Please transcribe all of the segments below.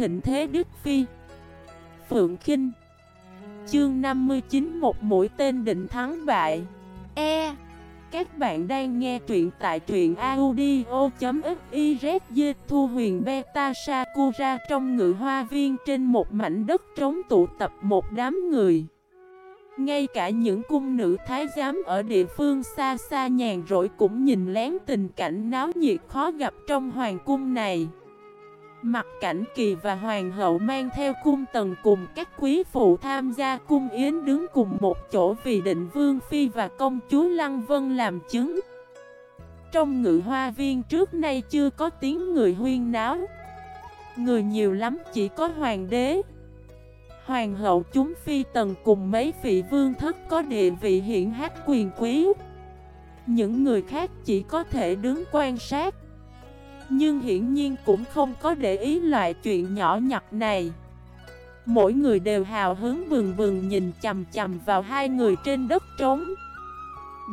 thịnh thế Đức Phi. Phượng Kinh. Chương 59 Một mũi tên định thắng bại. E. Các bạn đang nghe truyện tại truyện audio.xyz Thu huyền beta Sakura trong ngự hoa viên trên một mảnh đất trống tụ tập một đám người. Ngay cả những cung nữ thái giám ở địa phương xa xa nhàn rỗi cũng nhìn lén tình cảnh náo nhiệt khó gặp trong hoàng cung này. Mặt cảnh kỳ và hoàng hậu mang theo cung tần cùng các quý phụ tham gia cung yến đứng cùng một chỗ vì định vương phi và công chúa Lăng Vân làm chứng. Trong ngự hoa viên trước nay chưa có tiếng người huyên náo. Người nhiều lắm chỉ có hoàng đế. Hoàng hậu chúng phi tần cùng mấy vị vương thất có địa vị hiển hát quyền quý Những người khác chỉ có thể đứng quan sát nhưng hiển nhiên cũng không có để ý loại chuyện nhỏ nhặt này. Mỗi người đều hào hứng bừng bừng nhìn chầm chầm vào hai người trên đất trống.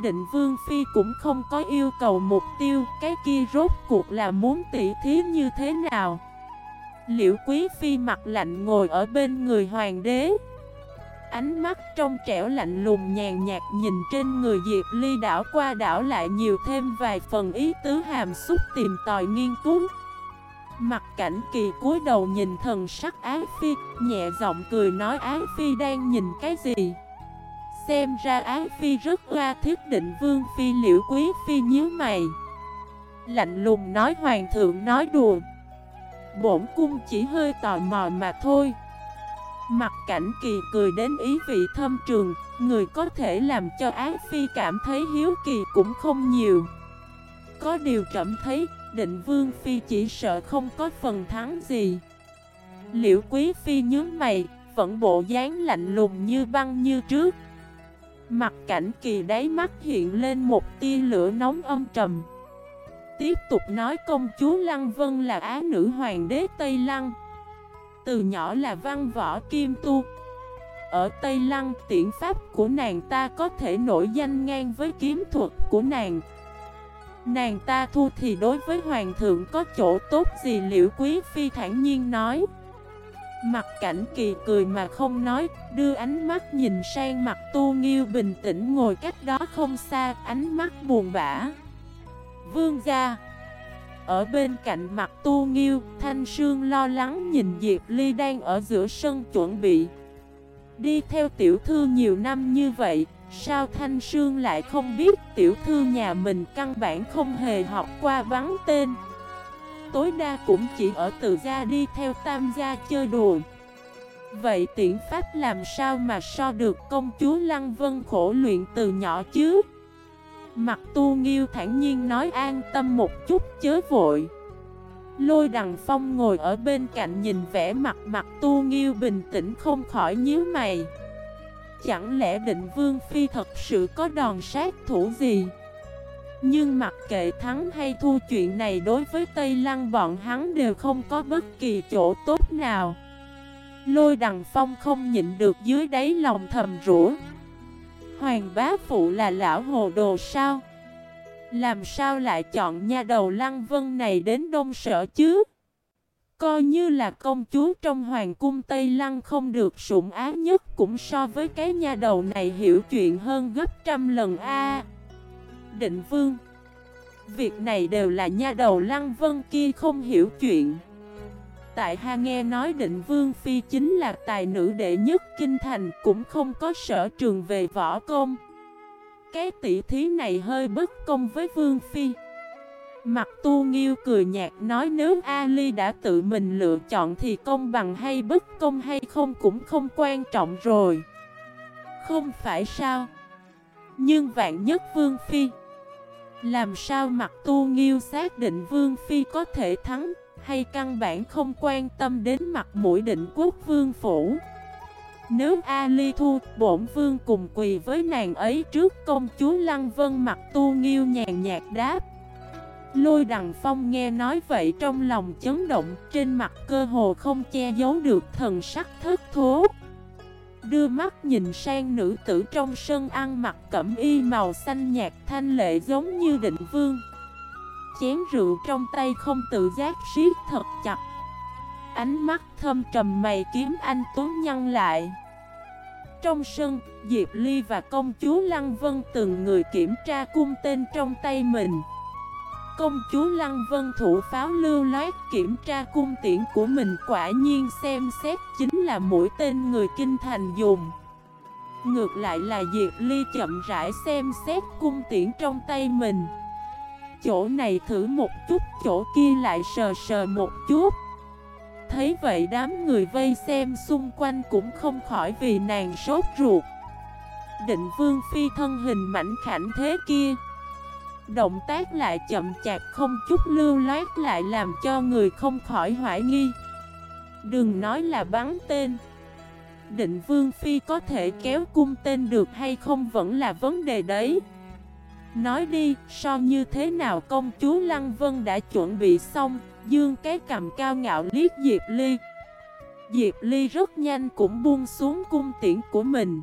Định Vương Phi cũng không có yêu cầu mục tiêu, Cái kia rốt cuộc là muốn tỉ thí như thế nào? Liễu Quý Phi mặt lạnh ngồi ở bên người hoàng đế. Ánh mắt trong trẻo lạnh lùng nhàn nhạt nhìn trên người Diệp Ly đảo qua đảo lại nhiều thêm vài phần ý tứ hàm xúc tìm tòi nghiên cứu. Mặt cảnh kỳ cúi đầu nhìn thần sắc Ái Phi, Nhẹ giọng cười nói Ái Phi đang nhìn cái gì? Xem ra Ái Phi rất qua thiết định Vương Phi liễu quý Phi nhíu mày. Lạnh lùng nói Hoàng thượng nói đùa. Bổn cung chỉ hơi tò mò mà thôi. Mặt cảnh kỳ cười đến ý vị thâm trường, Người có thể làm cho Ái Phi cảm thấy hiếu kỳ cũng không nhiều. Có điều trẫm thấy, định vương Phi chỉ sợ không có phần thắng gì. Liễu Quý Phi nhớ mày, Vẫn bộ dáng lạnh lùng như băng như trước. Mặt cảnh kỳ đáy mắt hiện lên một tia lửa nóng âm trầm. Tiếp tục nói công chúa Lăng Vân là á nữ hoàng đế Tây Lăng. Từ nhỏ là văn võ kim tu. Ở Tây Lăng, tiễn pháp của nàng ta có thể nổi danh ngang với kiếm thuật của nàng. Nàng ta thu thì đối với hoàng thượng có chỗ tốt gì liễu quý phi thản nhiên nói. Mặt cảnh kỳ cười mà không nói, Đưa ánh mắt nhìn sang mặt tu nghiêu bình tĩnh ngồi cách đó không xa, Ánh mắt buồn bã. Vương gia ở bên cạnh mặt tu nghiêu, Thanh Sương lo lắng nhìn Diệp Ly đang ở giữa sân chuẩn bị. Đi theo tiểu thư nhiều năm như vậy, Sao Thanh Sương lại không biết tiểu thư nhà mình căn bản không hề học qua vắng tên? Tối đa cũng chỉ ở từ gia đi theo tam gia chơi đùa. Vậy tiện pháp làm sao mà so được công chúa Lăng Vân khổ luyện từ nhỏ chứ? Mặt tu nghiêu thản nhiên nói an tâm một chút chớ vội. Lôi đằng phong ngồi ở bên cạnh nhìn vẻ mặt mặt tu nghiêu bình tĩnh không khỏi nhíu mày. Chẳng lẽ định vương phi thật sự có đòn sát thủ gì? Nhưng mặc kệ thắng hay thua chuyện này đối với Tây Lăng bọn hắn đều không có bất kỳ chỗ tốt nào. Lôi đằng phong không nhịn được dưới đáy lòng thầm rủa. Hoàng bá phụ là lão hồ đồ sao? Làm sao lại chọn nha đầu lăng vân này đến đông sở chứ? Coi như là công chúa trong hoàng cung Tây Lăng không được sủng ái nhất cũng so với cái nha đầu này hiểu chuyện hơn gấp trăm lần a. Định vương, Việc này đều là nha đầu lăng vân kia không hiểu chuyện tại Ha nghe nói định Vương Phi chính là tài nữ đệ nhất kinh thành, cũng không có sở trường về võ công. Cái tỷ thí này hơi bất công với Vương Phi. Mặt tu nghiêu cười nhạt nói nếu Ali đã tự mình lựa chọn thì công bằng hay bất công hay không cũng không quan trọng rồi. Không phải sao? Nhưng vạn nhất Vương Phi Làm sao mặt tu nghiêu xác định Vương Phi có thể thắng hay căn bản không quan tâm đến mặt mũi định quốc vương phủ. Nếu Ali thu, bổn vương cùng quỳ với nàng ấy trước công chúa Lăng Vân mặt tu nghiêu nhàn nhạt đáp. Lôi đằng phong nghe nói vậy trong lòng chấn động, trên mặt cơ hồ không che giấu được thần sắc thất thố. Đưa mắt nhìn sang nữ tử trong sân ăn mặc cẩm y màu xanh nhạt thanh lệ giống như định vương chén rượu trong tay không tự giác siết thật chặt. Ánh mắt thâm trầm mày kiếm anh Tuấn nhăn lại. Trong sân, Diệp Ly và công chúa Lăng Vân từng người kiểm tra cung tên trong tay mình. Công chúa Lăng Vân thủ pháo lưu loát kiểm tra cung tiễn của mình quả nhiên xem xét chính là mũi tên người kinh thành dùng. Ngược lại là Diệp Ly chậm rãi xem xét cung tiễn trong tay mình. Chỗ này thử một chút, chỗ kia lại sờ sờ một chút. Thấy vậy đám người vây xem xung quanh cũng không khỏi vì nàng sốt ruột. Định vương phi thân hình mảnh khảnh thế kia. Động tác lại chậm chạp không chút lưu loát lại làm cho người không khỏi hoài nghi. Đừng nói là bắn tên. Định Vương Phi có thể kéo cung tên được hay không vẫn là vấn đề đấy. Nói đi, so như thế nào công chúa Lăng Vân đã chuẩn bị xong? Dương cái cầm cao ngạo liếc Diệp Ly. Diệp Ly rất nhanh cũng buông xuống cung tiễn của mình.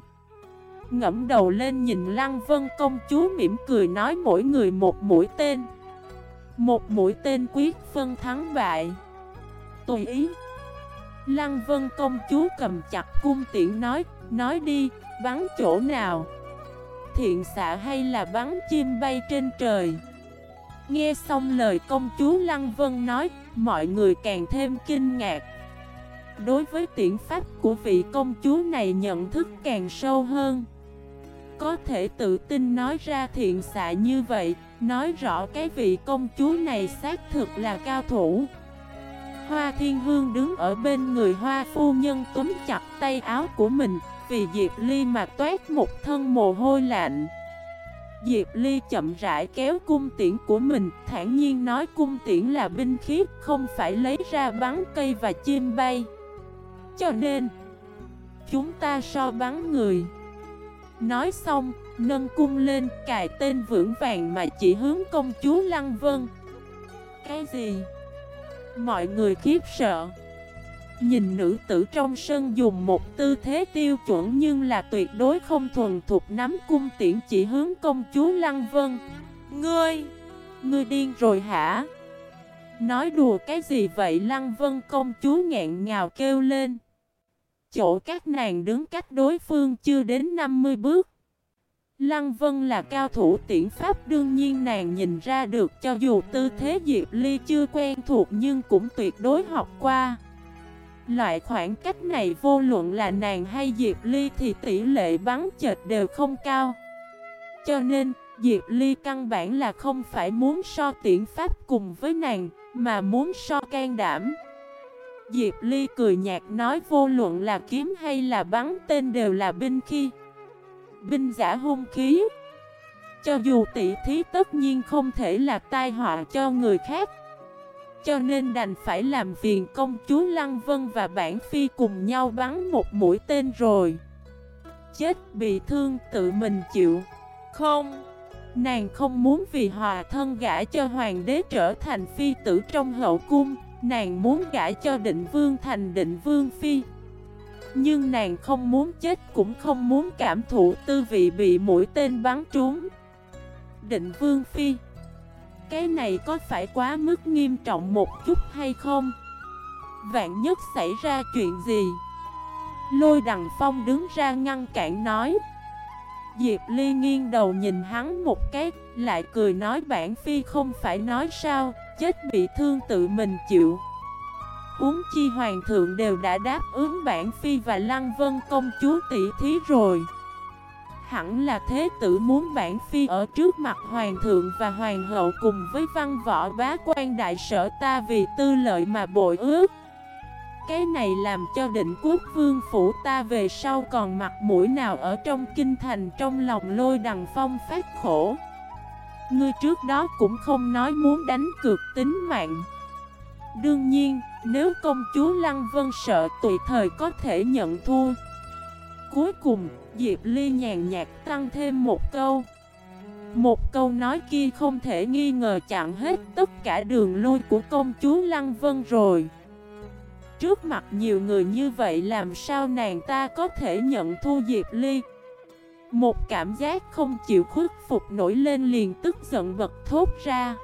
Ngẫm đầu lên nhìn Lăng Vân công chúa mỉm cười nói mỗi người một mũi tên. Một mũi tên quyết phân thắng bại. Tùy ý. Lăng Vân công chúa cầm chặt cung tiễn nói Nói đi, bắn chỗ nào? Thiện xạ hay là bắn chim bay trên trời? Nghe xong lời công chúa Lăng Vân nói, Mọi người càng thêm kinh ngạc. Đối với tiễn pháp của vị công chúa này nhận thức càng sâu hơn. Có thể tự tin nói ra thiện xạ như vậy, Nói rõ cái vị công chúa này xác thực là cao thủ. Hoa Thiên Hương đứng ở bên người Hoa Phu Nhân túm chặt tay áo của mình vì Diệp Ly mà toát một thân mồ hôi lạnh. Diệp Ly chậm rãi kéo cung tiễn của mình thản nhiên nói cung tiễn là binh khí Không phải lấy ra bắn cây và chim bay. Cho nên Chúng ta so bắn người. Nói xong, nâng cung lên cài tên vững vàng mà chỉ hướng công chúa Lăng Vân. Cái gì? Mọi người khiếp sợ. Nhìn nữ tử trong sân dùng một tư thế tiêu chuẩn nhưng là tuyệt đối không thuần thuộc nắm cung tiễn chỉ hướng công chúa Lăng Vân Ngươi! Ngươi điên rồi hả? Nói đùa cái gì vậy Lăng Vân công chúa ngẹn ngào kêu lên chỗ các nàng đứng cách đối phương chưa đến 50 bước. Lăng Vân là cao thủ tiễn pháp, đương nhiên nàng nhìn ra được cho dù tư thế Diệp Ly chưa quen thuộc nhưng cũng tuyệt đối học qua. Loại khoảng cách này vô luận là nàng hay Diệp Ly thì tỷ lệ bắn chệt đều không cao. Cho nên, Diệp Ly căn bản là không phải muốn so tiễn pháp cùng với nàng, mà muốn so can đảm. Diệp Ly cười nhạt nói vô luận là kiếm hay là bắn tên đều là binh khí Binh giả hung khí Cho dù tỷ thí tất nhiên không thể là tai họa cho người khác cho nên đành phải làm phiền công chúa Lăng Vân và bản phi cùng nhau bắn một mũi tên rồi. Chết bị thương tự mình chịu. Không, Nàng không muốn vì hòa thân gã cho hoàng đế trở thành phi tử trong hậu cung, Nàng muốn gả cho định vương thành định vương phi. Nhưng nàng không muốn chết cũng không muốn cảm thụ tư vị bị mũi tên bắn trúng. Định vương phi cái này có phải quá mức nghiêm trọng một chút hay không? Vạn nhất xảy ra chuyện gì? Lôi đằng phong đứng ra ngăn cản nói Diệp Ly nghiêng đầu nhìn hắn một cái, Lại cười nói bản phi không phải nói sao, chết bị thương tự mình chịu Uống chi hoàng thượng đều đã đáp ứng bản phi và lăng vân công chúa tỷ thí rồi Hẳn là thế tử muốn bản phi ở trước mặt hoàng thượng và hoàng hậu cùng với văn võ bá quan đại sở ta vì tư lợi mà bội ước. Cái này làm cho định quốc vương phủ ta về sau còn mặt mũi nào ở trong kinh thành trong lòng lôi đằng phong phát khổ. Ngươi trước đó cũng không nói muốn đánh cược tính mạng. Đương nhiên, nếu công chúa Lăng Vân sợ tùy thời có thể nhận thua. Cuối cùng, Diệp Ly nhàn nhạt tăng thêm một câu. Một câu nói kia không thể nghi ngờ chặn hết tất cả đường lui của công chúa Lăng Vân rồi. Trước mặt nhiều người như vậy làm sao nàng ta có thể nhận thua Diệp Ly? Một cảm giác không chịu khuất phục nổi lên liền tức giận bật thốt ra.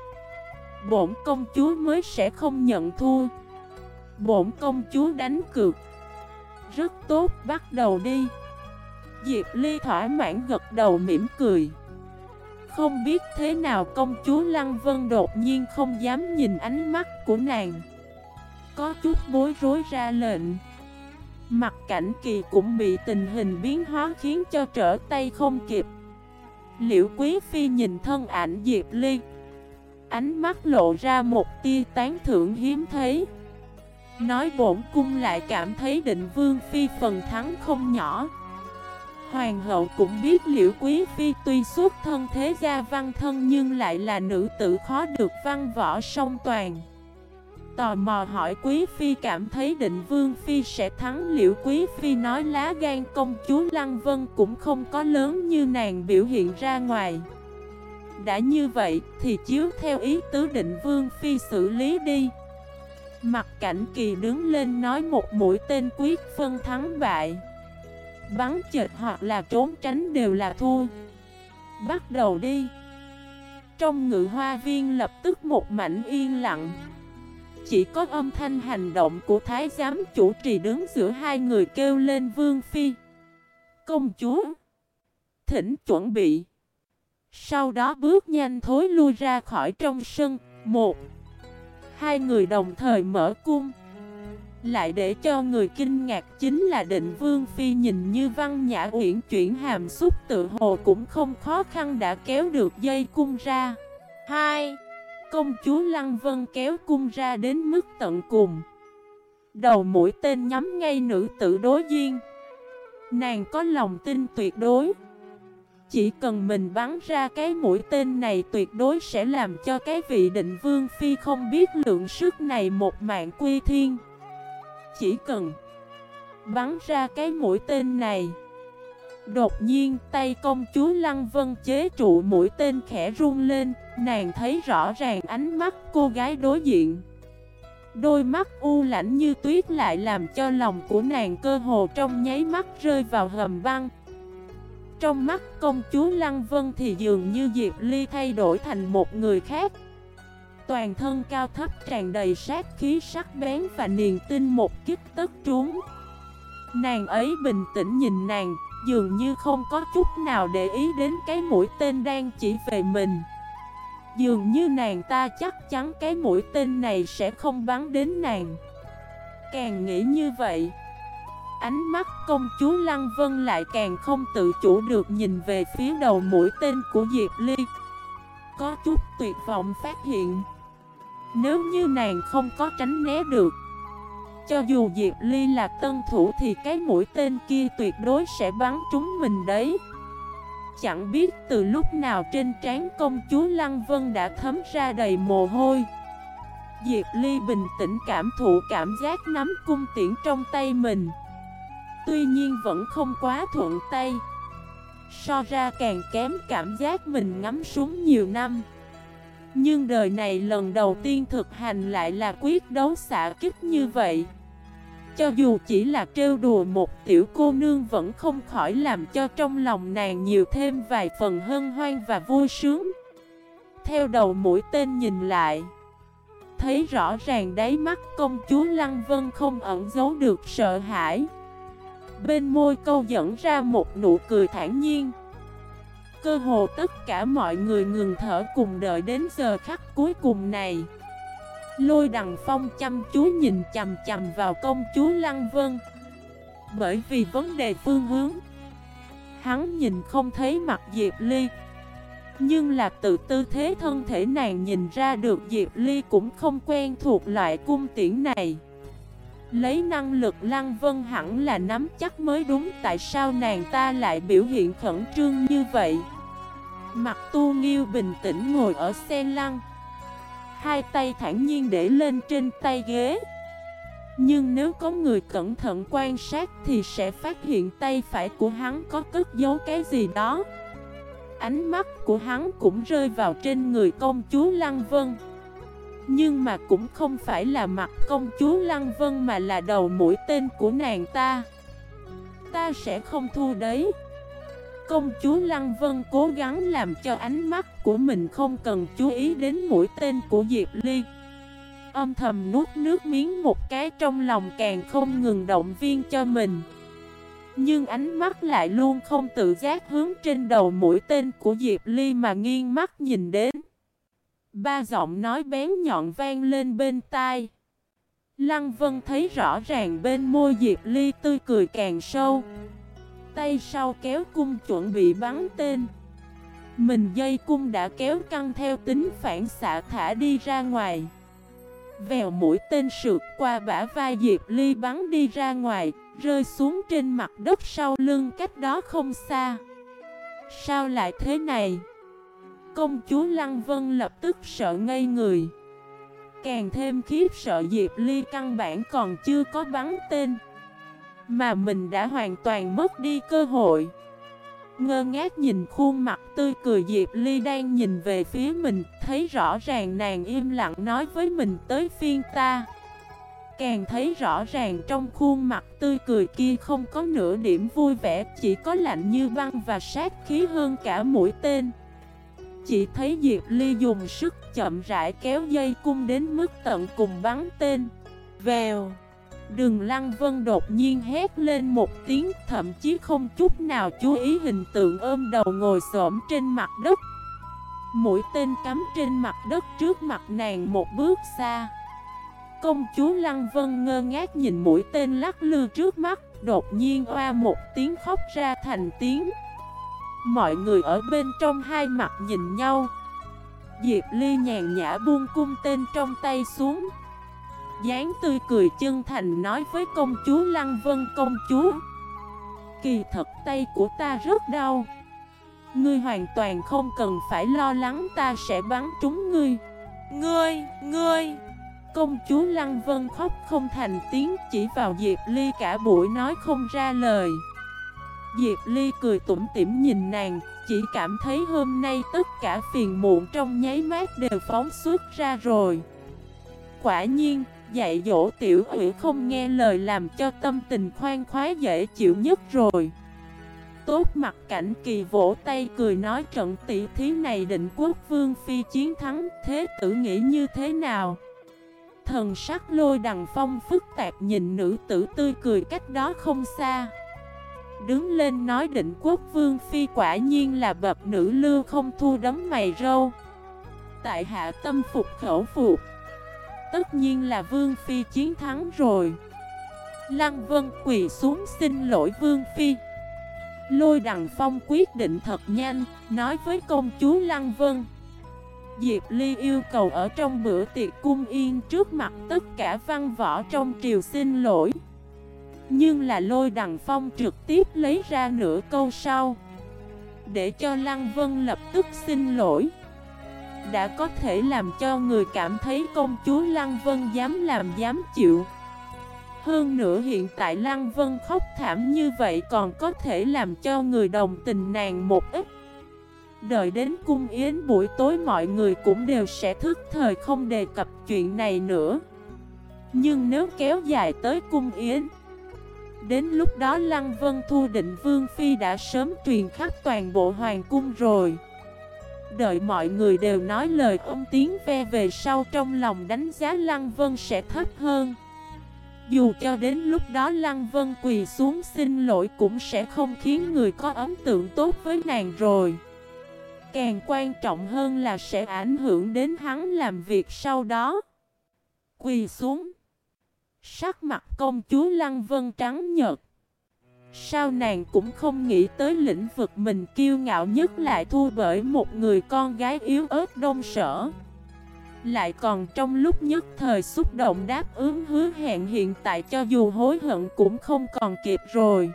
Bổn công chúa mới sẽ không nhận thua Bổn công chúa đánh cược. Rất tốt, bắt đầu đi. Diệp Ly thỏa mãn gật đầu mỉm cười. Không biết thế nào công chúa Lăng Vân đột nhiên không dám nhìn ánh mắt của nàng. Có chút bối rối ra lệnh. Mặt cảnh kỳ cũng bị tình hình biến hóa khiến cho trở tay không kịp. Liễu Quý Phi nhìn thân ảnh Diệp Ly. Ánh mắt lộ ra một tia tán thưởng hiếm thấy. Nói bổn cung lại cảm thấy định vương phi phần thắng không nhỏ. Hoàng hậu cũng biết liễu quý phi tuy xuất thân thế gia văn thân nhưng lại là nữ tử khó được văn võ song toàn. Tò mò hỏi quý phi cảm thấy định vương phi sẽ thắng liễu quý phi nói lá gan công chúa Lăng Vân cũng không có lớn như nàng biểu hiện ra ngoài. Đã như vậy thì chiếu theo ý tứ định vương phi xử lý đi. Mặt cảnh kỳ đứng lên nói một mũi tên quyết phân thắng bại. Bắn chệt hoặc là trốn tránh đều là thua. Bắt đầu đi. Trong ngự hoa viên lập tức một mảnh yên lặng. Chỉ có âm thanh hành động của thái giám chủ trì đứng giữa hai người kêu lên vương phi. Công chúa. Thỉnh chuẩn bị. Sau đó bước nhanh thối lui ra khỏi trong sân. Một. Hai người đồng thời mở cung. Lại để cho người kinh ngạc chính là định vương phi nhìn như văn nhã uyển chuyển hàm xúc tự hồ cũng không khó khăn đã kéo được dây cung ra. Hai, Công chúa Lăng Vân kéo cung ra đến mức tận cùng. Đầu mũi tên nhắm ngay nữ tử đối duyên Nàng có lòng tin tuyệt đối. Chỉ cần mình bắn ra cái mũi tên này tuyệt đối sẽ làm cho cái vị định vương phi không biết lượng sức này một mạng quy thiên. Chỉ cần bắn ra cái mũi tên này, Đột nhiên tay công chúa Lăng Vân chế trụ mũi tên khẽ run lên, Nàng thấy rõ ràng ánh mắt cô gái đối diện. Đôi mắt u lãnh như tuyết lại làm cho lòng của nàng cơ hồ trong nháy mắt rơi vào hầm băng. Trong mắt công chúa Lăng Vân thì dường như Diệp Ly thay đổi thành một người khác. Toàn thân cao thấp tràn đầy sát khí sắc bén và niềm tin một kích tất trúng. Nàng ấy bình tĩnh nhìn nàng, Dường như không có chút nào để ý đến cái mũi tên đang chỉ về mình. Dường như nàng ta chắc chắn cái mũi tên này sẽ không bắn đến nàng. Càng nghĩ như vậy, Ánh mắt công chúa Lăng Vân lại càng không tự chủ được nhìn về phía đầu mũi tên của Diệp Ly. Có chút tuyệt vọng phát hiện nếu như nàng không có tránh né được, Cho dù Diệp Ly là tân thủ thì cái mũi tên kia tuyệt đối sẽ bắn trúng mình đấy. Chẳng biết từ lúc nào trên trán công chúa Lăng Vân đã thấm ra đầy mồ hôi. Diệp Ly bình tĩnh cảm thụ cảm giác nắm cung tiễn trong tay mình. Tuy nhiên vẫn không quá thuận tay. So ra càng kém cảm giác mình ngắm súng nhiều năm. Nhưng đời này lần đầu tiên thực hành lại là quyết đấu xả kích như vậy. Cho dù chỉ là trêu đùa một tiểu cô nương vẫn không khỏi làm cho trong lòng nàng nhiều thêm vài phần hân hoan và vui sướng. Theo đầu mũi tên nhìn lại, Thấy rõ ràng đáy mắt công chúa Lăng Vân không ẩn giấu được sợ hãi. Bên môi câu dẫn ra một nụ cười thản nhiên. Cơ hồ tất cả mọi người ngừng thở cùng đợi đến giờ khắc cuối cùng này. Lôi đằng phong chăm chú nhìn chầm chầm vào công chúa Lăng Vân. Bởi vì vấn đề phương hướng, Hắn nhìn không thấy mặt Diệp Ly. Nhưng là từ tư thế thân thể nàng nhìn ra được Diệp Ly cũng không quen thuộc loại cung tiễn này. Lấy năng lực Lăng Vân hẳn là nắm chắc mới đúng, Tại sao nàng ta lại biểu hiện khẩn trương như vậy? Mặt tu nghiêu bình tĩnh ngồi ở xe lăng Hai tay thản nhiên để lên trên tay ghế. Nhưng nếu có người cẩn thận quan sát Thì sẽ phát hiện tay phải của hắn có cất giấu cái gì đó. Ánh mắt của hắn cũng rơi vào trên người công chúa Lăng Vân nhưng mà cũng không phải là mặt công chúa Lăng Vân mà là đầu mũi tên của nàng ta. Ta sẽ không thua đấy. Công chúa Lăng Vân cố gắng làm cho ánh mắt của mình không cần chú ý đến mũi tên của Diệp Ly. Âm thầm nuốt nước miếng một cái trong lòng càng không ngừng động viên cho mình. Nhưng ánh mắt lại luôn không tự giác hướng trên đầu mũi tên của Diệp Ly mà nghiêng mắt nhìn đến. Ba giọng nói bén nhọn vang lên bên tai. Lăng Vân thấy rõ ràng bên môi Diệp Ly tươi cười càng sâu. Tay sau kéo cung chuẩn bị bắn tên. Mình dây cung đã kéo căng theo tính phản xạ thả đi ra ngoài. Vèo mũi tên sượt qua bả vai Diệp Ly bắn đi ra ngoài, Rơi xuống trên mặt đất sau lưng cách đó không xa. Sao lại thế này? Công chúa Lăng Vân lập tức sợ ngây người. Càng thêm khiếp sợ Diệp Ly căn bản còn chưa có bắn tên, Mà mình đã hoàn toàn mất đi cơ hội. Ngơ ngác nhìn khuôn mặt tươi cười Diệp Ly đang nhìn về phía mình, Thấy rõ ràng nàng im lặng nói với mình tới phiên ta. Càng thấy rõ ràng trong khuôn mặt tươi cười kia không có nửa điểm vui vẻ, Chỉ có lạnh như băng và sát khí hơn cả mũi tên. Chỉ thấy Diệp Ly dùng sức chậm rãi kéo dây cung đến mức tận cùng bắn tên. Vèo. Đường Lăng Vân đột nhiên hét lên một tiếng, Thậm chí không chút nào chú ý hình tượng ôm đầu ngồi xổm trên mặt đất. Mũi tên cắm trên mặt đất trước mặt nàng một bước xa. Công chúa Lăng Vân ngơ ngác nhìn mũi tên lắc lư trước mắt, Đột nhiên oa một tiếng khóc ra thành tiếng. Mọi người ở bên trong hai mặt nhìn nhau. Diệp Ly nhàn nhã buông cung tên trong tay xuống. Dáng tươi cười chân thành nói với công chúa Lăng Vân công chúa Kỳ thật tay của ta rất đau. Ngươi hoàn toàn không cần phải lo lắng ta sẽ bắn trúng ngươi. Ngươi, ngươi! Công chúa Lăng Vân khóc không thành tiếng chỉ vào Diệp Ly cả buổi nói không ra lời. Diệp Ly cười tủm tỉm nhìn nàng Chỉ cảm thấy hôm nay tất cả phiền muộn trong nháy mắt đều phóng xuất ra rồi. Quả nhiên, dạy dỗ tiểu ủy không nghe lời làm cho tâm tình khoan khoái dễ chịu nhất rồi. Tốt mặt cảnh kỳ vỗ tay cười nói trận tỷ thí này định quốc vương phi chiến thắng Thế tử nghĩ như thế nào? Thần sắc lôi đằng phong phức tạp nhìn nữ tử tươi cười cách đó không xa. Đứng lên nói định quốc vương phi quả nhiên là bập nữ lưu không thu đấm mày râu. Tại hạ tâm phục khẩu phục. Tất nhiên là vương phi chiến thắng rồi. Lăng vân quỳ xuống xin lỗi vương phi. Lôi đằng phong quyết định thật nhanh, Nói với công chúa Lăng vân. Diệp Ly yêu cầu ở trong bữa tiệc cung yên trước mặt tất cả văn võ trong triều xin lỗi. Nhưng là lôi đằng phong trực tiếp lấy ra nửa câu sau. Để cho Lăng Vân lập tức xin lỗi. Đã có thể làm cho người cảm thấy công chúa Lăng Vân dám làm dám chịu. Hơn nữa hiện tại Lăng Vân khóc thảm như vậy còn có thể làm cho người đồng tình nàng một ít. Đợi đến cung yến buổi tối mọi người cũng đều sẽ thức thời không đề cập chuyện này nữa. Nhưng nếu kéo dài tới cung yến Đến lúc đó Lăng Vân Thu định Vương Phi đã sớm truyền khắp toàn bộ hoàng cung rồi Đợi mọi người đều nói lời ông tiếng ve về sau trong lòng đánh giá Lăng Vân sẽ thấp hơn Dù cho đến lúc đó Lăng Vân quỳ xuống xin lỗi cũng sẽ không khiến người có ấn tượng tốt với nàng rồi Càng quan trọng hơn là sẽ ảnh hưởng đến hắn làm việc sau đó. Quỳ xuống. Sắc mặt công chúa Lăng Vân trắng nhợt. Sao nàng cũng không nghĩ tới lĩnh vực mình kiêu ngạo nhất lại thua bởi một người con gái yếu ớt đông sở. Lại còn trong lúc nhất thời xúc động đáp ứng hứa hẹn hiện tại cho dù hối hận cũng không còn kịp rồi.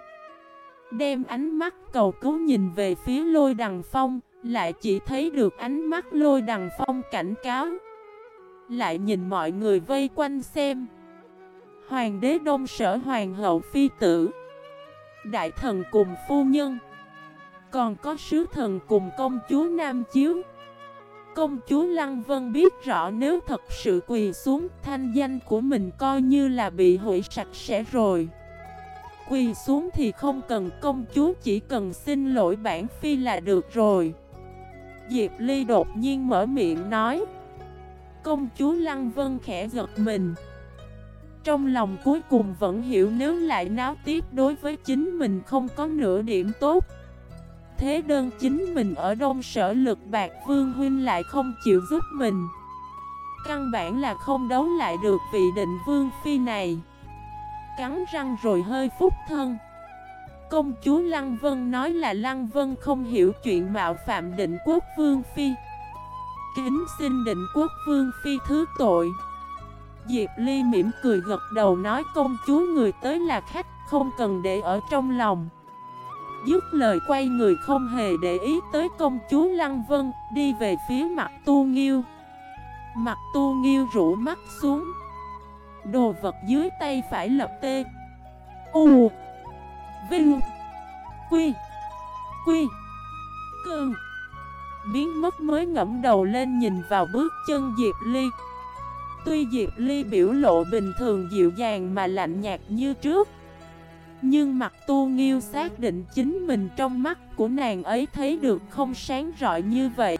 Đem ánh mắt cầu cứu nhìn về phía lôi đằng phong, lại chỉ thấy được ánh mắt lôi đằng phong cảnh cáo Lại nhìn mọi người vây quanh xem Hoàng đế đông sở hoàng hậu phi tử, Đại thần cùng phu nhân, Còn có sứ thần cùng công chúa Nam Chiếu. Công chúa Lăng Vân biết rõ nếu thật sự quỳ xuống, Thanh danh của mình coi như là bị hủy sạch sẽ rồi. Quỳ xuống thì không cần công chúa, chỉ cần xin lỗi bản phi là được rồi. Diệp Ly đột nhiên mở miệng nói, Công chúa Lăng Vân khẽ gật mình. Trong lòng cuối cùng vẫn hiểu nếu lại náo tiếp đối với chính mình không có nửa điểm tốt. Thế đơn chính mình ở đông sở lực bạc vương huynh lại không chịu giúp mình. Căn bản là không đấu lại được vị định vương phi này. Cắn răng rồi hơi phúc thân. Công chúa Lăng Vân nói là Lăng Vân không hiểu chuyện mạo phạm định quốc vương phi. Kính xin định quốc vương phi thứ tội. Diệp Ly mỉm cười gật đầu nói công chúa người tới là khách, không cần để ở trong lòng. Dứt lời quay người không hề để ý tới công chúa Lăng Vân, Đi về phía mặt tu nghiêu. Mặt tu nghiêu rũ mắt xuống. Đồ vật dưới tay phải lập tê. U, Vinh, Quy Quy, Cương. Biến mất mới ngẫm đầu lên nhìn vào bước chân Diệp Ly. Tuy Diệp Ly biểu lộ bình thường dịu dàng mà lạnh nhạt như trước, Nhưng mặt tu nghiêu xác định chính mình trong mắt của nàng ấy thấy được không sáng rọi như vậy.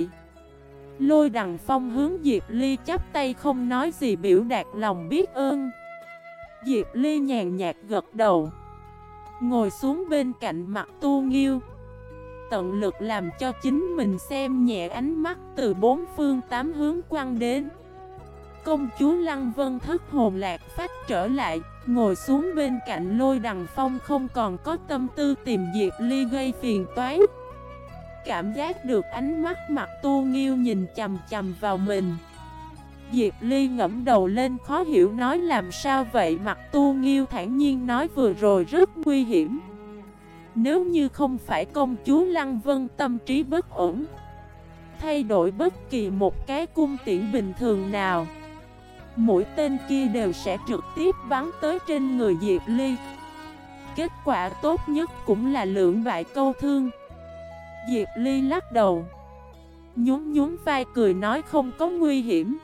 Lôi đằng phong hướng Diệp Ly chắp tay không nói gì biểu đạt lòng biết ơn. Diệp Ly nhàn nhạt gật đầu, Ngồi xuống bên cạnh mặt tu nghiêu, Tận lực làm cho chính mình xem nhẹ ánh mắt từ bốn phương tám hướng quăng đến. Công chúa Lăng Vân thất hồn lạc phát trở lại, Ngồi xuống bên cạnh lôi đằng phong không còn có tâm tư tìm Diệp Ly gây phiền toái. Cảm giác được ánh mắt mặt tu nghiêu nhìn chầm chầm vào mình. Diệp Ly ngẫm đầu lên khó hiểu nói làm sao vậy, Mặt tu nghiêu thản nhiên nói vừa rồi rất nguy hiểm. Nếu như không phải công chúa Lăng Vân tâm trí bất ổn, Thay đổi bất kỳ một cái cung tiễn bình thường nào Mỗi tên kia đều sẽ trực tiếp bắn tới trên người Diệp Ly. Kết quả tốt nhất cũng là lượng bại câu thương. Diệp Ly lắc đầu. Nhún nhún vai cười nói không có nguy hiểm.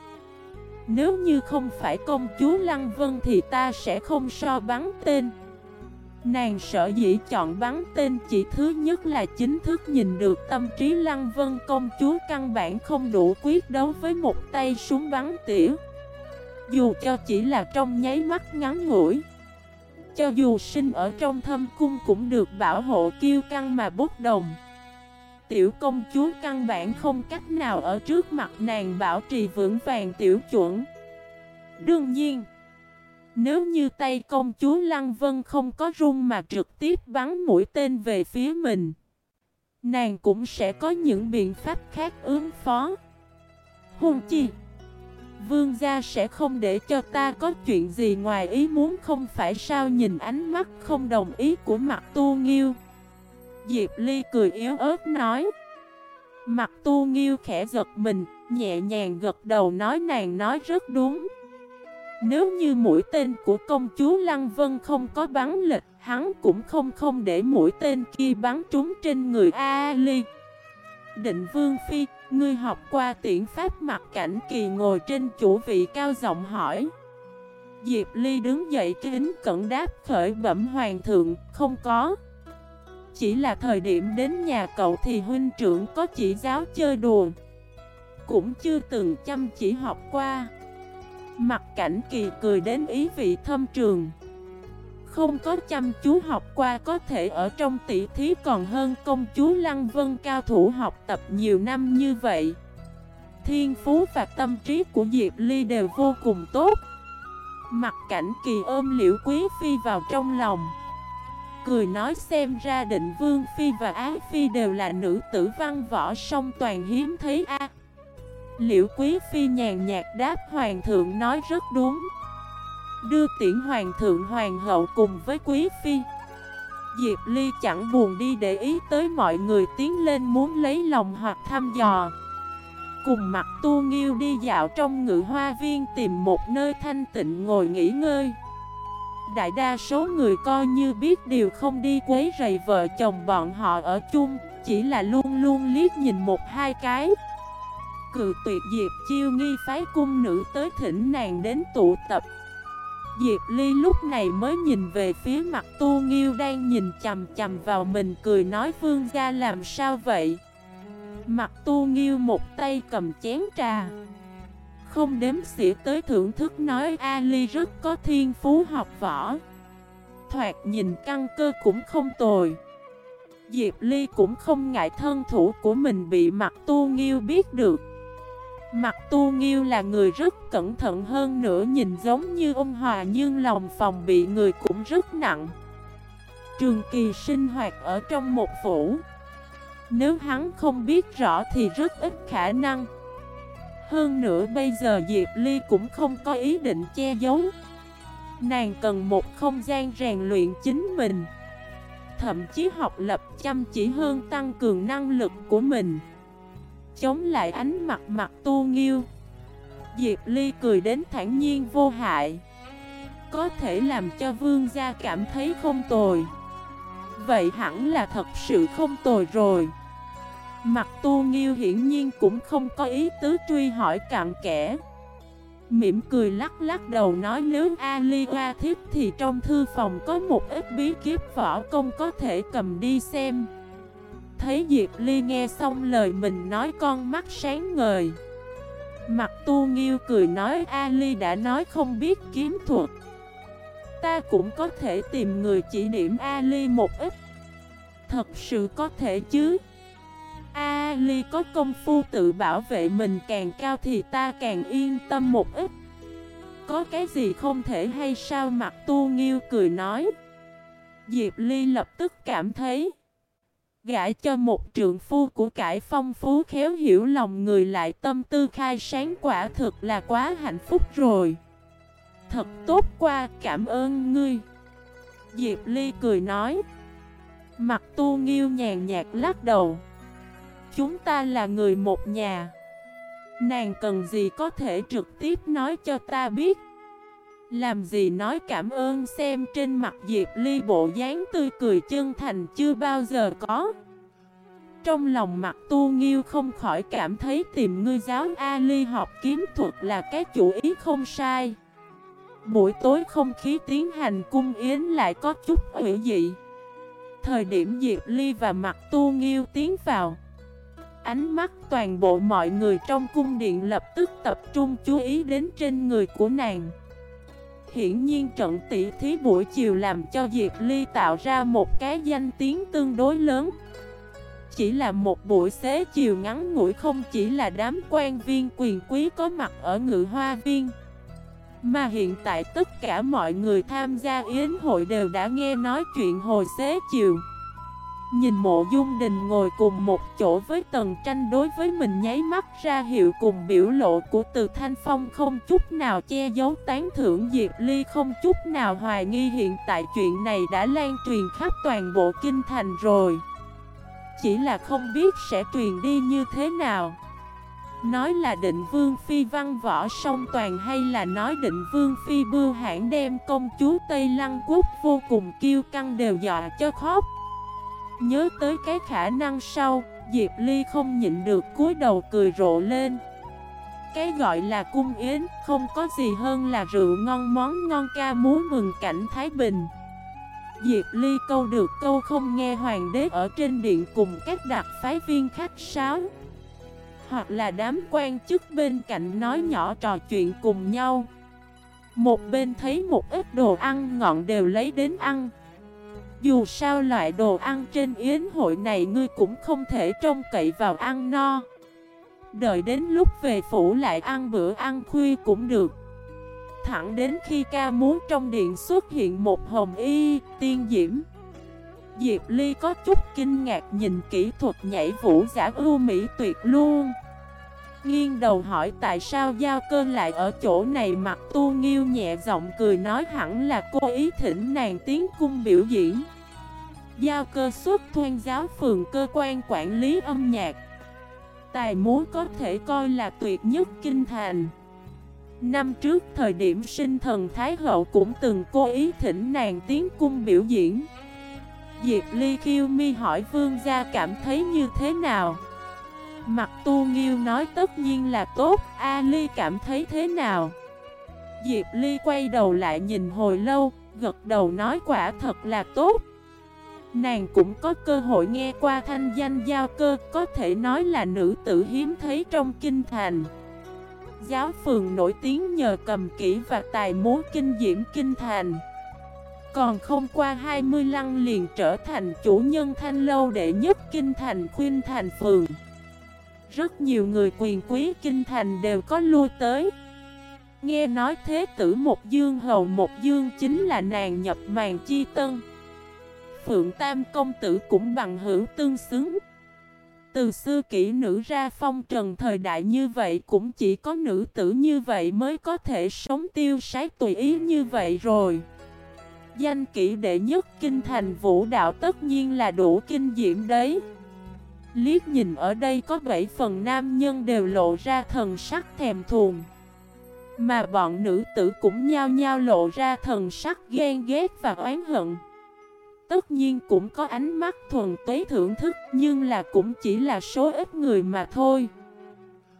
Nếu như không phải công chúa Lăng Vân thì ta sẽ không so bắn tên. Nàng sợ dĩ chọn bắn tên chỉ thứ nhất là chính thức nhìn được tâm trí Lăng Vân công chúa căn bản không đủ quyết đấu với một tay súng bắn tỉa. Dù cho chỉ là trong nháy mắt ngắn ngủi Cho dù sinh ở trong thâm cung cũng được bảo hộ kiêu căng mà bốc đồng tiểu công chúa căn bản không cách nào ở trước mặt nàng bảo trì vững vàng tiểu chuẩn. Đương nhiên, nếu như tay công chúa Lăng Vân không có rung mà trực tiếp bắn mũi tên về phía mình, nàng cũng sẽ có những biện pháp khác ứng phó. Hôn chi, vương gia sẽ không để cho ta có chuyện gì ngoài ý muốn, không phải sao nhìn ánh mắt không đồng ý của mặt tu nghiêu. Diệp Ly cười yếu ớt nói. Mặt tu nghiêu khẽ giật mình, Nhẹ nhàng gật đầu nói nàng nói rất đúng. Nếu như mũi tên của công chúa Lăng Vân không có bắn lịch, Hắn cũng không không để mũi tên kia bắn trúng trên người A Ly. Định Vương Phi Ngươi học qua tiễn pháp mặt cảnh kỳ ngồi trên chủ vị cao giọng hỏi. Diệp Ly đứng dậy kính cẩn đáp khởi bẩm hoàng thượng, Không có. Chỉ là thời điểm đến nhà cậu thì huynh trưởng có chỉ giáo chơi đùa. Cũng chưa từng chăm chỉ học qua. Mặt cảnh kỳ cười đến ý vị thâm trường. Không có chăm chú học qua, có thể ở trong tỷ thí, còn hơn công chúa Lăng Vân cao thủ học tập nhiều năm như vậy. Thiên phú và tâm trí của Diệp Ly đều vô cùng tốt. Mặt cảnh kỳ ôm liễu quý phi vào trong lòng. Cười nói xem ra định Vương Phi và Á Phi đều là nữ tử văn võ song toàn hiếm thấy a. Liễu Quý Phi nhàn nhạt đáp, Hoàng thượng nói rất đúng. Đưa tiễn Hoàng thượng Hoàng hậu cùng với Quý Phi. Diệp Ly chẳng buồn đi để ý tới mọi người tiến lên muốn lấy lòng hoặc thăm dò. Cùng mặt tu nghiêu đi dạo trong ngự hoa viên tìm một nơi thanh tịnh ngồi nghỉ ngơi. Đại đa số người coi như biết điều không đi quấy rầy vợ chồng bọn họ ở chung, Chỉ là luôn luôn liếc nhìn một hai cái. Cự tuyệt Diệp chiêu nghi phái cung nữ tới thỉnh nàng đến tụ tập. Diệp Ly lúc này mới nhìn về phía mặt tu nghiêu đang nhìn chầm chầm vào mình cười nói, vương gia làm sao vậy? Mặt tu nghiêu một tay cầm chén trà, không đếm xỉa tới thưởng thức nói Ali rất có thiên phú học võ. Thoạt nhìn căn cơ cũng không tồi. Diệp Ly cũng không ngại thân thủ của mình bị mặt tu nghiêu biết được. Mặt tu nghiêu là người rất cẩn thận hơn nữa nhìn giống như ông Hòa nhưng lòng phòng bị người cũng rất nặng. Trường kỳ sinh hoạt ở trong một phủ. Nếu hắn không biết rõ thì rất ít khả năng. Hơn nữa bây giờ Diệp Ly cũng không có ý định che giấu. Nàng cần một không gian rèn luyện chính mình. Thậm chí học lập chăm chỉ hơn tăng cường năng lực của mình. Chống lại ánh mặt mặt tu nghiêu. Diệp Ly cười đến thản nhiên vô hại. Có thể làm cho vương gia cảm thấy không tồi. Vậy hẳn là thật sự không tồi rồi. Mặt tu nghiêu hiển nhiên cũng không có ý tứ truy hỏi cạn kẽ. Mỉm cười lắc lắc đầu nói nếu Ali Hoa thiếp thì trong thư phòng có một ít bí kíp võ công có thể cầm đi xem. Thấy Diệp Ly nghe xong lời mình nói con mắt sáng ngời. Mặt tu nghiêu cười nói Ali đã nói không biết kiếm thuật. Ta cũng có thể tìm người chỉ điểm Ali một ít. Thật sự có thể chứ? Ali có công phu tự bảo vệ mình càng cao thì ta càng yên tâm một ít. Có cái gì không thể hay sao? Mặt tu nghiêu cười nói. Diệp Ly lập tức cảm thấy Gã cho một trượng phu của cải phong phú khéo hiểu lòng người lại tâm tư khai sáng quả thực là quá hạnh phúc rồi. Thật tốt qua, cảm ơn ngươi. Diệp Ly cười nói. Mặt tu nghiêu nhàn nhạt lắc đầu. Chúng ta là người một nhà. Nàng cần gì có thể trực tiếp nói cho ta biết? Làm gì nói cảm ơn xem trên mặt Diệp Ly bộ dáng tươi cười chân thành chưa bao giờ có. Trong lòng mặt tu nghiêu không khỏi cảm thấy tìm ngươi giáo Ali học kiếm thuật là cái chủ ý không sai. Buổi tối không khí tiến hành cung yến lại có chút hữu dị. Thời điểm Diệp Ly và mặt tu nghiêu tiến vào, Ánh mắt toàn bộ mọi người trong cung điện lập tức tập trung chú ý đến trên người của nàng. Hiển nhiên trận tỷ thí buổi chiều làm cho Diệp Ly tạo ra một cái danh tiếng tương đối lớn. Chỉ là một buổi xế chiều ngắn ngủi không chỉ là đám quan viên quyền quý có mặt ở ngự hoa viên, Mà hiện tại tất cả mọi người tham gia yến hội đều đã nghe nói chuyện hồi xế chiều. Nhìn mộ dung đình ngồi cùng một chỗ với tần tranh đối với mình nháy mắt ra hiệu cùng biểu lộ của từ thanh phong không chút nào che giấu tán thưởng Diệp Ly không chút nào hoài nghi hiện tại chuyện này đã lan truyền khắp toàn bộ kinh thành rồi. Chỉ là không biết sẽ truyền đi như thế nào. Nói là định vương phi văn võ song toàn hay là nói định vương phi bưu hãng đem công chúa Tây Lăng Quốc vô cùng kiêu căng đều dọa cho khóc. Nhớ tới cái khả năng sau, Diệp Ly không nhịn được cúi đầu cười rộ lên. Cái gọi là cung yến không có gì hơn là rượu ngon món ngon ca múa mừng cảnh Thái Bình. Diệp Ly câu được câu không nghe hoàng đế ở trên điện cùng các đặc phái viên khách sáo. Hoặc là đám quan chức bên cạnh nói nhỏ trò chuyện cùng nhau. Một bên thấy một ít đồ ăn ngọn đều lấy đến ăn. Dù sao loại đồ ăn trên yến hội này ngươi cũng không thể trông cậy vào ăn no. Đợi đến lúc về phủ lại ăn bữa ăn khuya cũng được. Thẳng đến khi ca muốn trong điện xuất hiện một hồng y, tiên diễm. Diệp Ly có chút kinh ngạc nhìn kỹ thuật nhảy vũ giả ưu mỹ tuyệt luôn. Nghiêng đầu hỏi tại sao giao cơ lại ở chỗ này? Mặt tu nghiêu nhẹ giọng cười nói hẳn là cô ý thỉnh nàng tiến cung biểu diễn. Giao cơ xuất thoan giáo phường cơ quan quản lý âm nhạc. Tài múa có thể coi là tuyệt nhất kinh thành. Năm trước thời điểm sinh thần Thái Hậu cũng từng cố ý thỉnh nàng tiến cung biểu diễn. Diệp Ly Kiêu Mi hỏi vương gia cảm thấy như thế nào? Mặt tu nghiêu nói tất nhiên là tốt, A Ly cảm thấy thế nào? Diệp Ly quay đầu lại nhìn hồi lâu, gật đầu nói quả thật là tốt. Nàng cũng có cơ hội nghe qua thanh danh giao cơ, có thể nói là nữ tử hiếm thấy trong kinh thành. giáo phường nổi tiếng nhờ cầm kỹ và tài múa kinh diễm kinh thành. Còn không qua 20 lăng liền trở thành chủ nhân thanh lâu đệ nhất kinh thành khuyên thành phường. Rất nhiều người quyền quý kinh thành đều có lui tới. Nghe nói thế tử một dương hầu một dương chính là nàng nhập màn chi tân. Phượng Tam công tử cũng bằng hữu tương xứng. Từ xưa kỹ nữ ra phong trần thời đại như vậy cũng chỉ có nữ tử như vậy mới có thể sống tiêu sái tùy ý như vậy rồi. Danh kỹ đệ nhất kinh thành vũ đạo tất nhiên là đủ kinh diễm đấy. Liếc nhìn ở đây có 7 phần nam nhân đều lộ ra thần sắc thèm thuồng. Mà bọn nữ tử cũng nhao nhao lộ ra thần sắc ghen ghét và oán hận. Tất nhiên cũng có ánh mắt thuần tuế thưởng thức nhưng là cũng chỉ là số ít người mà thôi.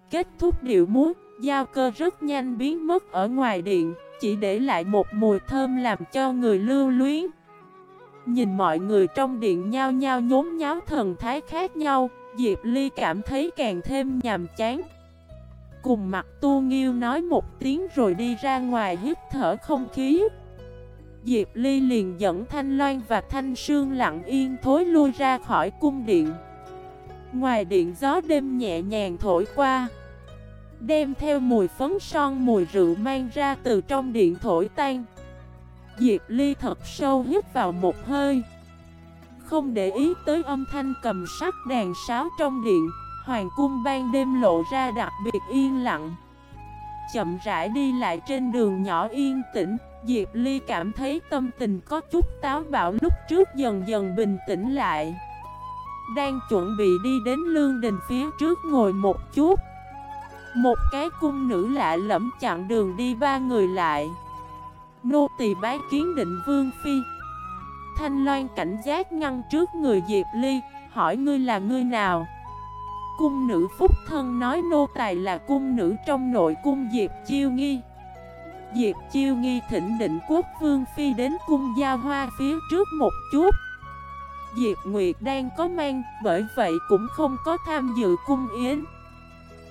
Kết thúc điệu múa, giao cơ rất nhanh biến mất ở ngoài điện, chỉ để lại một mùi thơm làm cho người lưu luyến. Nhìn mọi người trong điện nhao nhao nhốn nháo thần thái khác nhau, Diệp Ly cảm thấy càng thêm nhàm chán. Cùng mặt tu nghiêu nói một tiếng rồi đi ra ngoài hít thở không khí. Diệp Ly liền dẫn Thanh Loan và Thanh Sương lặng yên thối lui ra khỏi cung điện. Ngoài điện gió đêm nhẹ nhàng thổi qua Đem theo mùi phấn son mùi rượu mang ra từ trong điện thổi tan Diệp Ly thật sâu hít vào một hơi. Không để ý tới âm thanh cầm sắc đàn sáo trong điện, Hoàng cung ban đêm lộ ra đặc biệt yên lặng. Chậm rãi đi lại trên đường nhỏ yên tĩnh, Diệp Ly cảm thấy tâm tình có chút táo bạo lúc trước dần dần bình tĩnh lại. Đang chuẩn bị đi đến lương đình phía trước ngồi một chút. Một cái cung nữ lạ lẫm chặn đường đi ba người lại. Nô tỳ bái kiến định vương phi. Thanh Loan cảnh giác ngăn trước người Diệp Ly Hỏi ngươi là ngươi nào? Cung nữ phúc thân nói nô tài là cung nữ trong nội cung Diệp Chiêu Nghi. Diệp Chiêu Nghi thỉnh định quốc vương phi đến cung gia hoa phía trước một chút. Diệp Nguyệt đang có mang, bởi vậy cũng không có tham dự cung yến.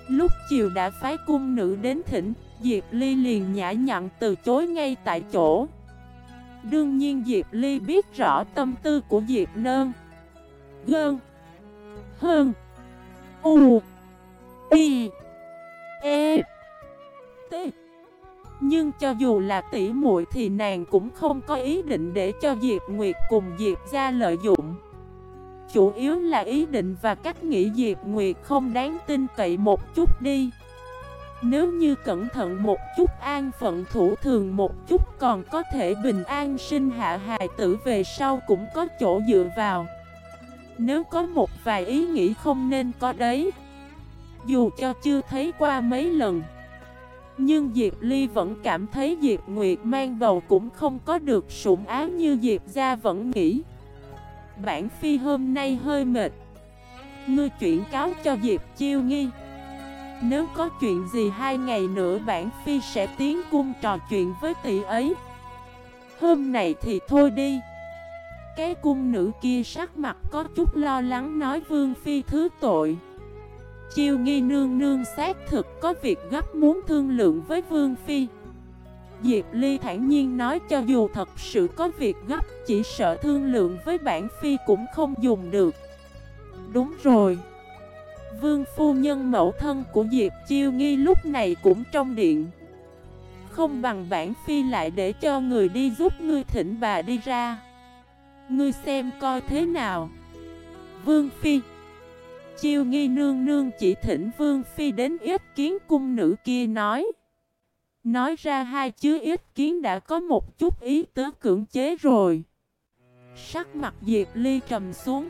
Lúc chiều đã phái cung nữ đến thỉnh, Diệp Ly liền nhã nhặn từ chối ngay tại chỗ. Đương nhiên Diệp Ly biết rõ tâm tư của Diệp Nơn. Gơn Hơn U I E T. Nhưng cho dù là tỷ muội thì nàng cũng không có ý định để cho Diệp Nguyệt cùng Diệp ra lợi dụng. Chủ yếu là ý định và cách nghĩ Diệp Nguyệt không đáng tin cậy một chút đi. Nếu như cẩn thận một chút, an phận thủ thường một chút, còn có thể bình an sinh hạ hài tử về sau cũng có chỗ dựa vào. Nếu có một vài ý nghĩ không nên có đấy. Dù cho chưa thấy qua mấy lần, Nhưng Diệp Ly vẫn cảm thấy Diệp Nguyệt mang bầu cũng không có được sủng áo như Diệp Gia vẫn nghĩ. Bản Phi hôm nay hơi mệt. Ngươi chuyển cáo cho Diệp Chiêu Nghi. Nếu có chuyện gì hai ngày nữa bản Phi sẽ tiến cung trò chuyện với tỷ ấy. Hôm này thì thôi đi. Cái cung nữ kia sắc mặt có chút lo lắng nói Vương Phi thứ tội. Chiêu nghi nương nương xác thực có việc gấp muốn thương lượng với Vương Phi. Diệp Ly thản nhiên nói cho dù thật sự có việc gấp, Chỉ sợ thương lượng với bản Phi cũng không dùng được. Đúng rồi. Vương phu nhân mẫu thân của Diệp Chiêu Nghi lúc này cũng trong điện. Không bằng bản Phi lại để cho người đi giúp ngươi thỉnh bà đi ra. Ngươi xem coi thế nào. Vương Phi. Chiêu nghi nương nương chỉ thỉnh Vương Phi đến ít kiến cung nữ kia nói. Nói ra hai chữ ít kiến đã có một chút ý tứ cưỡng chế rồi. Sắc mặt Diệp Ly trầm xuống.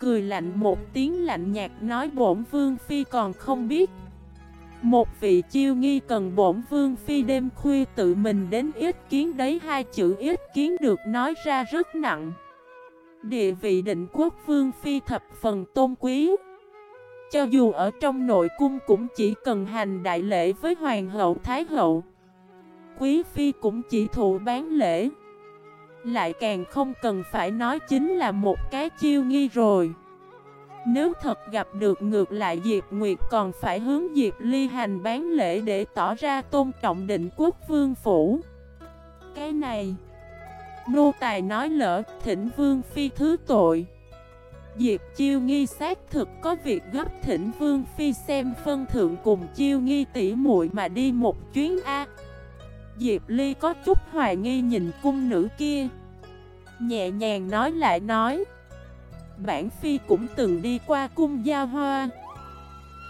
Cười lạnh một tiếng lạnh nhạt nói bổn Vương Phi còn không biết. Một vị chiêu nghi cần bổn Vương Phi đêm khuya tự mình đến ít kiến đấy, hai chữ ít kiến được nói ra rất nặng. Địa vị định quốc vương phi thập phần tôn quý cho dù ở trong nội cung cũng chỉ cần hành đại lễ với hoàng hậu thái hậu Quý phi cũng chỉ thụ bán lễ Lại càng không cần phải nói chính là một cái chiêu nghi rồi Nếu thật gặp được ngược lại Diệp Nguyệt còn phải hướng Diệp Ly hành bán lễ để tỏ ra tôn trọng định quốc vương phủ. Cái này, nô tài nói lỡ, thỉnh vương phi thứ tội. Diệp Chiêu Nghi xác thực có việc gấp thỉnh Vương Phi xem phân thượng cùng Chiêu Nghi tỉ muội mà đi một chuyến A. Diệp Ly có chút hoài nghi nhìn cung nữ kia. Nhẹ nhàng nói lại nói. Bản Phi cũng từng đi qua cung giao hoa.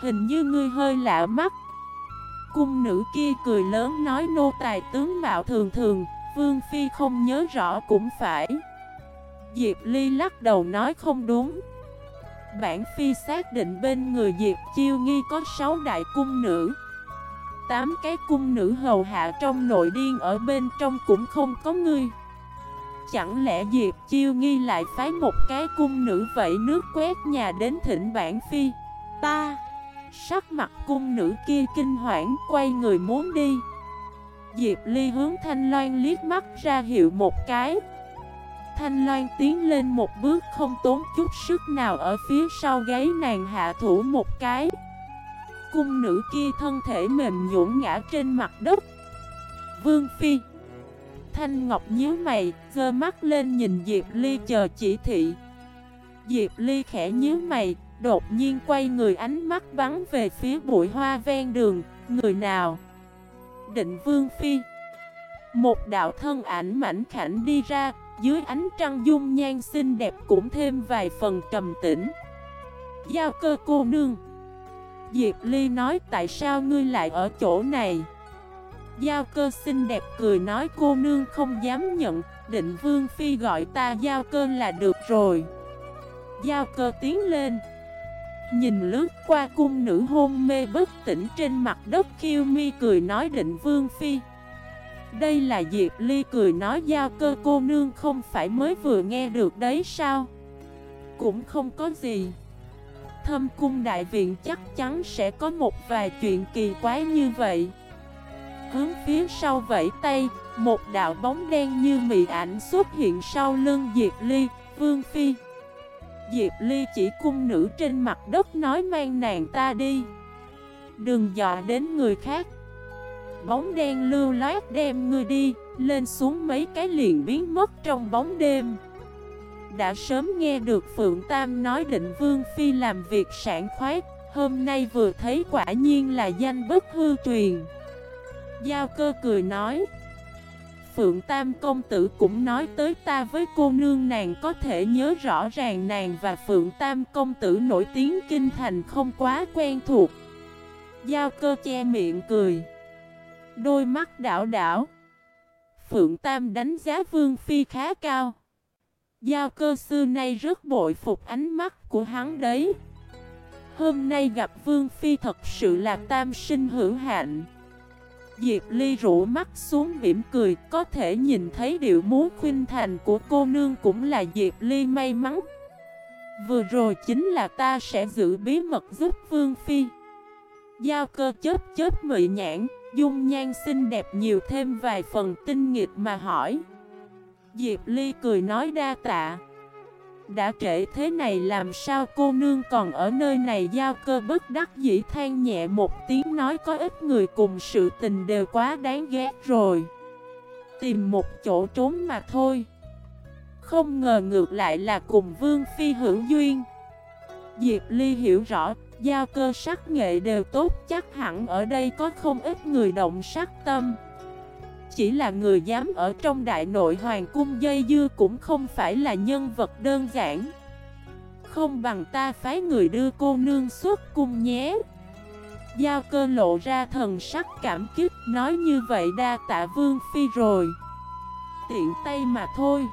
Hình như ngươi hơi lạ mắt. Cung nữ kia cười lớn nói nô tài tướng mạo thường thường, Vương Phi không nhớ rõ cũng phải. Diệp Ly lắc đầu nói không đúng. Bản phi xác định bên người Diệp Chiêu Nghi có 6 đại cung nữ. 8 cái cung nữ hầu hạ trong nội điên ở bên trong cũng không có ngươi. Chẳng lẽ Diệp Chiêu Nghi lại phái một cái cung nữ vậy nước quét nhà đến thỉnh bản phi? Ta. Sắc mặt cung nữ kia kinh hoảng, quay người muốn đi. Diệp Ly hướng Thanh Loan liếc mắt ra hiệu một cái. Thanh Loan tiến lên một bước không tốn chút sức nào ở phía sau gáy nàng hạ thủ một cái. Cung nữ kia thân thể mềm nhũn ngã trên mặt đất. Vương Phi. Thanh Ngọc nhíu mày, giơ mắt lên nhìn Diệp Ly chờ chỉ thị. Diệp Ly khẽ nhíu mày, đột nhiên quay người ánh mắt bắn về phía bụi hoa ven đường. Người nào? Định Vương Phi. Một đạo thân ảnh mảnh khảnh đi ra dưới ánh trăng dung nhan xinh đẹp cũng thêm vài phần trầm tĩnh. Giao cơ cô nương. Diệp Ly nói, tại sao ngươi lại ở chỗ này? Giao cơ xinh đẹp cười nói, cô nương không dám nhận, Định vương phi gọi ta giao cơ là được rồi. Giao cơ tiến lên. Nhìn lướt qua cung nữ hôn mê bất tỉnh trên mặt đất khiêu mi cười nói, định vương phi đây là Diệp Ly cười nói giao cơ cô nương không phải mới vừa nghe được đấy sao? Cũng không có gì. Thâm cung đại viện chắc chắn sẽ có một vài chuyện kỳ quái như vậy. Hướng phía sau vẫy tay Một đạo bóng đen như mị ảnh xuất hiện sau lưng Diệp Ly, Vương Phi. Diệp Ly chỉ cung nữ trên mặt đất nói mang nàng ta đi. Đừng dọa đến người khác. Bóng đen lưu loát đem ngươi đi, Lên xuống mấy cái liền biến mất trong bóng đêm. Đã sớm nghe được Phượng Tam nói định Vương Phi làm việc sản khoát Hôm nay vừa thấy quả nhiên là danh bất hư truyền. Giao cơ cười nói, Phượng Tam công tử cũng nói tới ta với cô nương nàng có thể nhớ rõ ràng nàng và Phượng Tam công tử nổi tiếng kinh thành không quá quen thuộc. Giao cơ che miệng cười. Đôi mắt đảo đảo. Phượng Tam đánh giá Vương Phi khá cao. Giao cơ sư nay rất bội phục ánh mắt của hắn đấy. Hôm nay gặp Vương Phi thật sự là tam sinh hữu hạnh. Diệp Ly rũ mắt xuống mỉm cười, Có thể nhìn thấy điệu múa khuyên thành của cô nương cũng là Diệp Ly may mắn. Vừa rồi chính là ta sẽ giữ bí mật giúp Vương Phi. Giao cơ chớp chớp mị nhãn. Dung nhan xinh đẹp nhiều thêm vài phần tinh nghịch mà hỏi. Diệp Ly cười nói đa tạ. Đã trễ thế này làm sao cô nương còn ở nơi này giao cơ bất đắc dĩ than nhẹ một tiếng nói có ít người cùng sự tình đều quá đáng ghét rồi. Tìm một chỗ trốn mà thôi. Không ngờ ngược lại là cùng Vương Phi hữu duyên. Diệp Ly hiểu rõ giao cơ sắc nghệ đều tốt, chắc hẳn ở đây có không ít người động sắc tâm. Chỉ là người dám ở trong đại nội hoàng cung dây dưa cũng không phải là nhân vật đơn giản. Không bằng ta phái người đưa cô nương xuất cung nhé. Giao cơ lộ ra thần sắc cảm kích, Nói như vậy đa tạ vương phi rồi. Tiện tay mà thôi.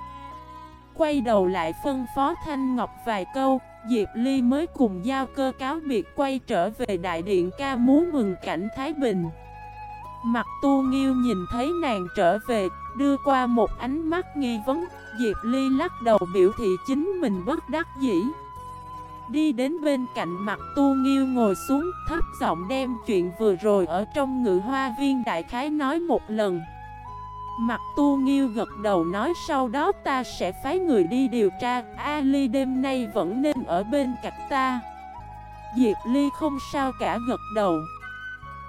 Quay đầu lại phân phó Thanh Ngọc vài câu. Diệp Ly mới cùng giao cơ cáo biệt quay trở về đại điện ca múa mừng cảnh Thái Bình. Mặt tu nghiêu nhìn thấy nàng trở về, đưa qua một ánh mắt nghi vấn. Diệp Ly lắc đầu biểu thị chính mình bất đắc dĩ. Đi đến bên cạnh mặt tu nghiêu ngồi xuống thấp giọng đem chuyện vừa rồi ở trong ngự hoa viên đại khái nói một lần. Mặt tu nghiêu gật đầu nói sau đó ta sẽ phái người đi điều tra. Ali đêm nay vẫn nên ở bên cạnh ta. Diệp Ly không sao cả gật đầu.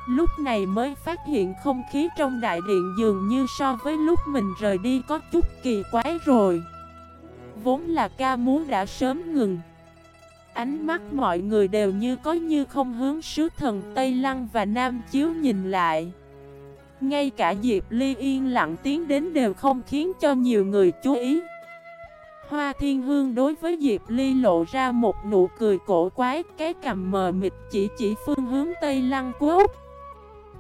Lúc này mới phát hiện không khí trong đại điện dường như so với lúc mình rời đi có chút kỳ quái rồi. Vốn là ca múa đã sớm ngừng. Ánh mắt mọi người đều như có như không hướng sứ thần Tây Lăng và Nam Chiếu nhìn lại. Ngay cả Diệp Ly yên lặng tiến đến đều không khiến cho nhiều người chú ý. Hoa Thiên Hương đối với Diệp Ly lộ ra một nụ cười cổ quái Cái cầm mờ mịt chỉ chỉ phương hướng Tây Lăng Quốc.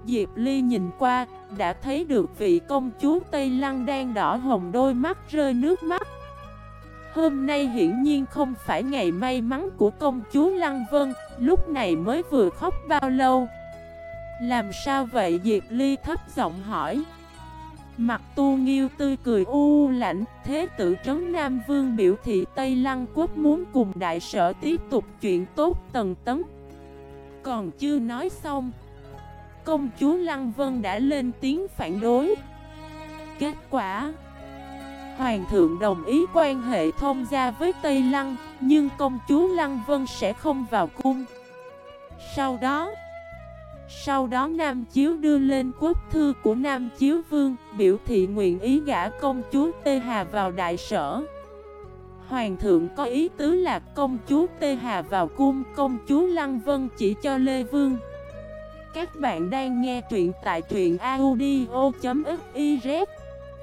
Diệp Ly nhìn qua, đã thấy được vị công chúa Tây Lăng đang đỏ hồng đôi mắt rơi nước mắt. Hôm nay hiển nhiên không phải ngày may mắn của công chúa Lăng Vân, lúc này mới vừa khóc bao lâu. Làm sao vậy Diệp Ly thấp giọng hỏi. Mặt tu nghiêu tươi cười u lạnh, thế tử trấn Nam Vương biểu thị Tây Lăng Quốc muốn cùng đại sở tiếp tục chuyện tốt tần tấn. Còn chưa nói xong, công chúa Lăng Vân đã lên tiếng phản đối. Kết quả... Hoàng thượng đồng ý quan hệ thông gia với Tây Lăng, nhưng công chúa Lăng Vân sẽ không vào cung. Sau đó, sau đó Nam Chiếu đưa lên quốc thư của Nam Chiếu Vương, biểu thị nguyện ý gả công chúa Tê Hà vào đại sở. Hoàng thượng có ý tứ là công chúa Tê Hà vào cung, công chúa Lăng Vân chỉ cho Lê Vương. Các bạn đang nghe truyện tại truyện audio.fif